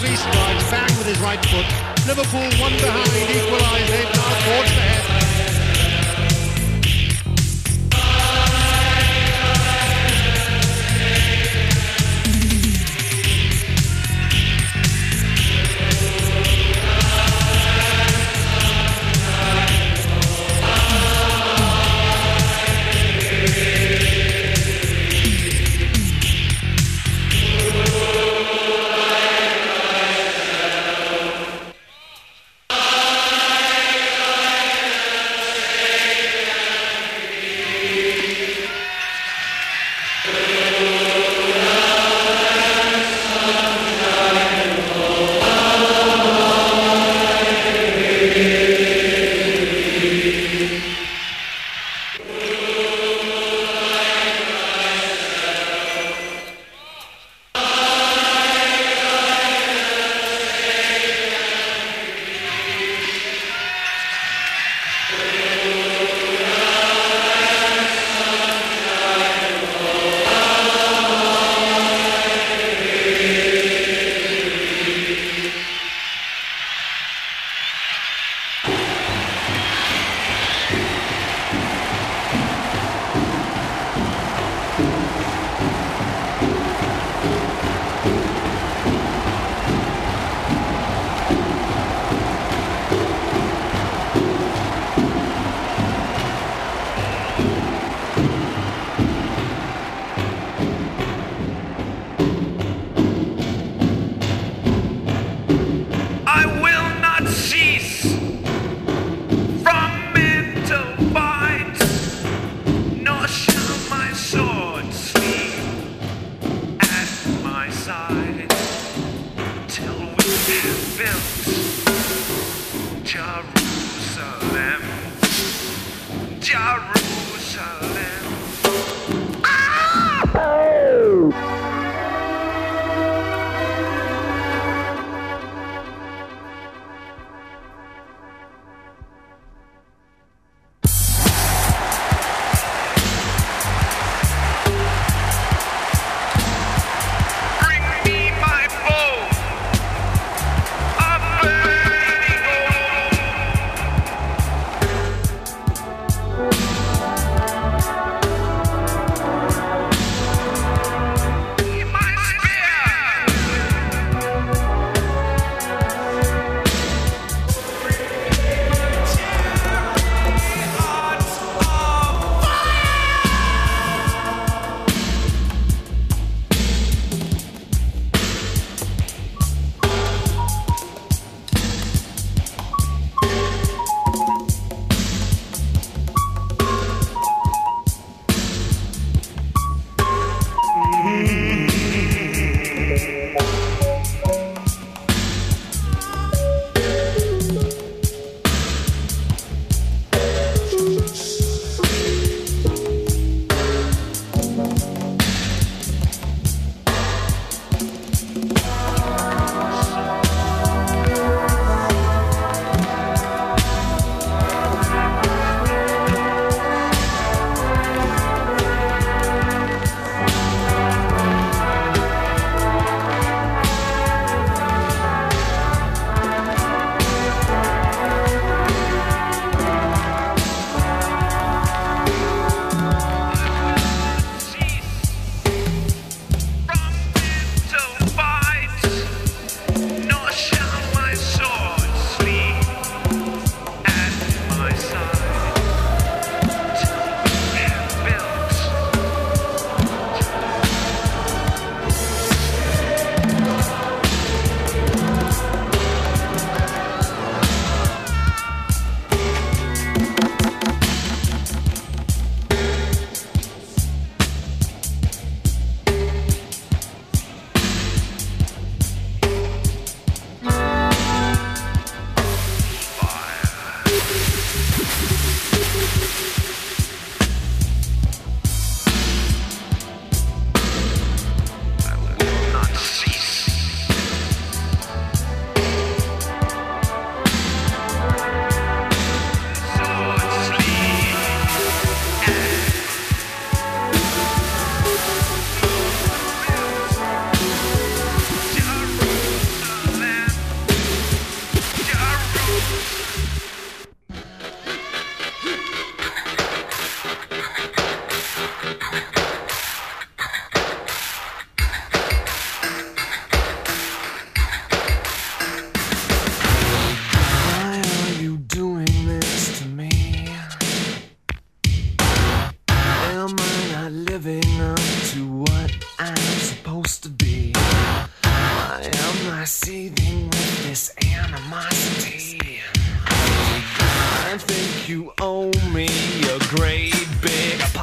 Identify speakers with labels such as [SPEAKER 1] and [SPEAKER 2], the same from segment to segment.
[SPEAKER 1] Three strikes. back with his right foot. Liverpool one behind, equalising. Now
[SPEAKER 2] towards the.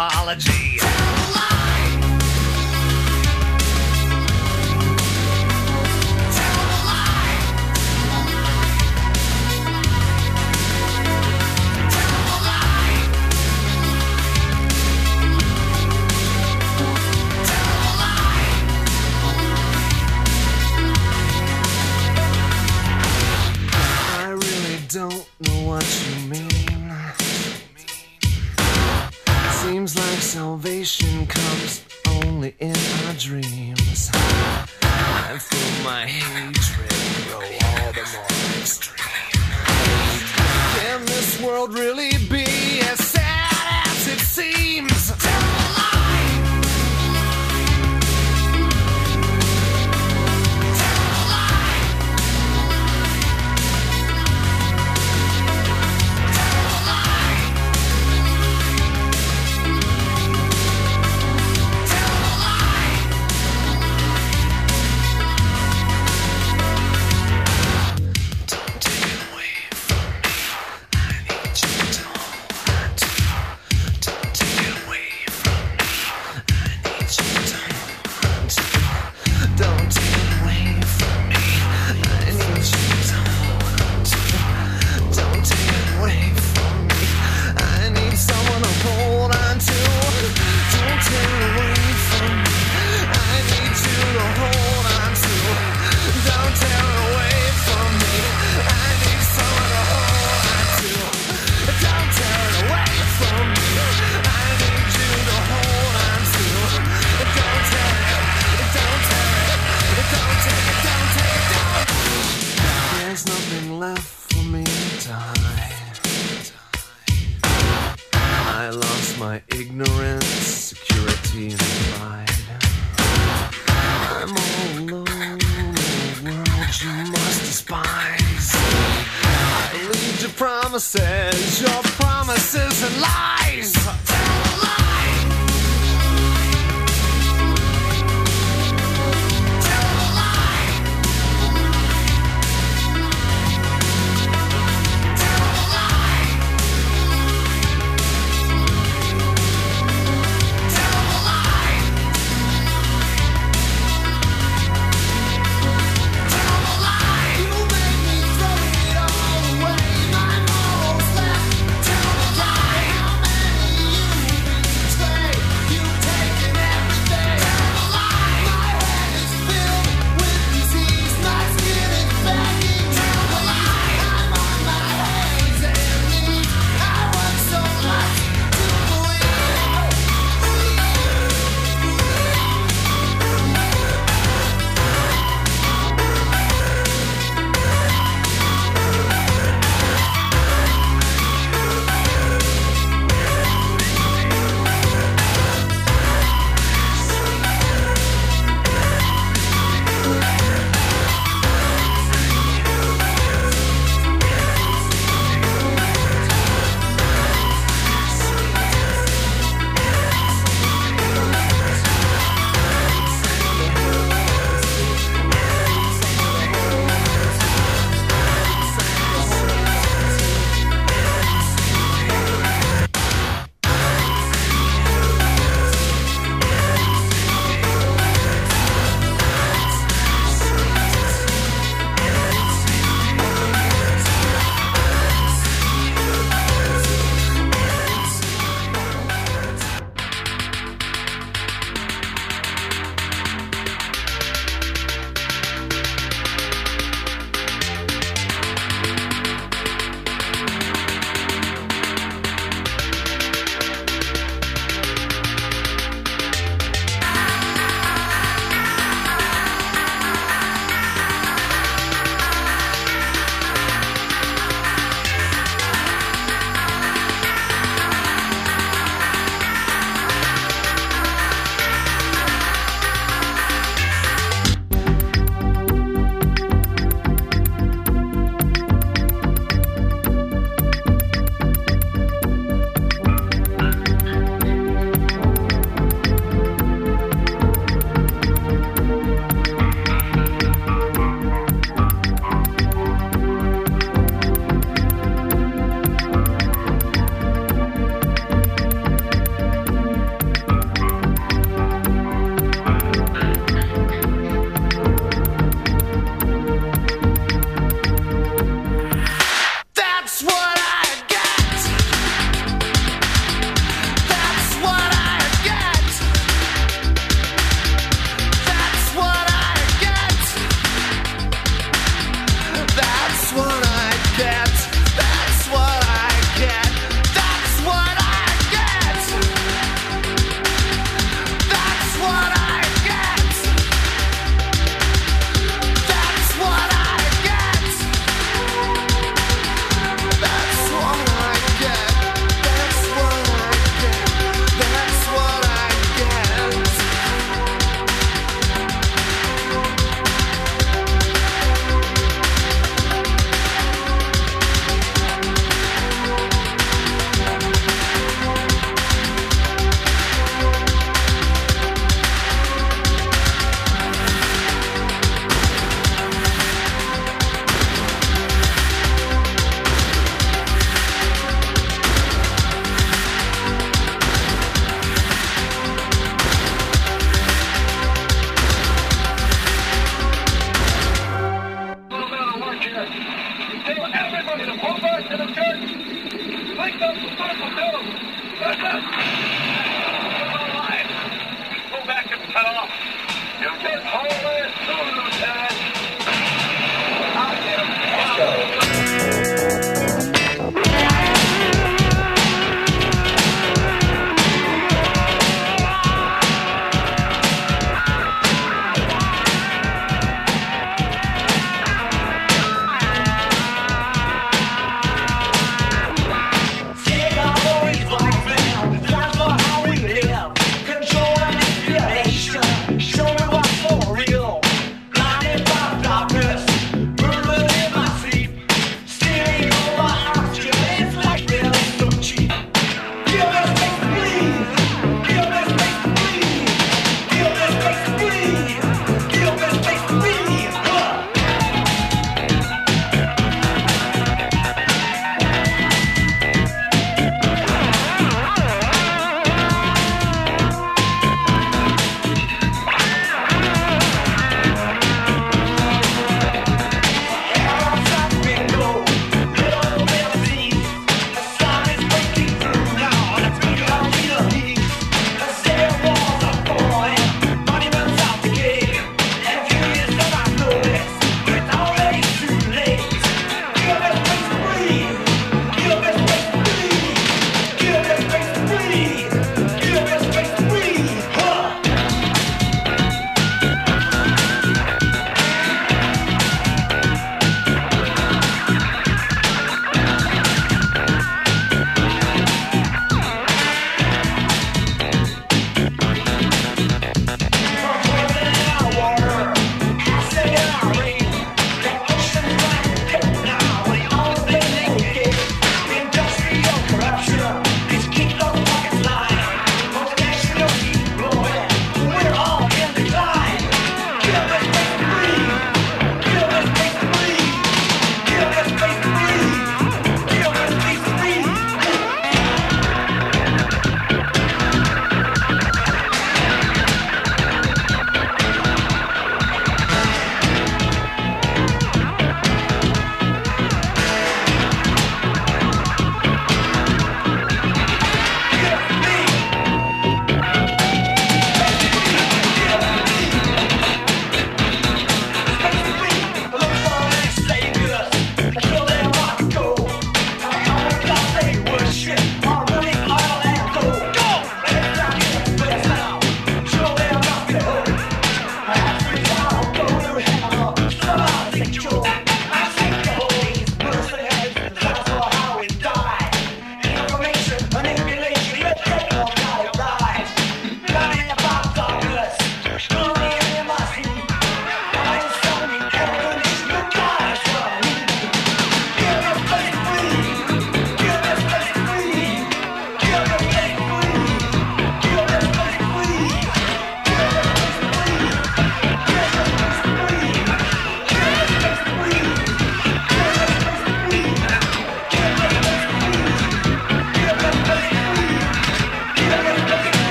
[SPEAKER 2] Apology.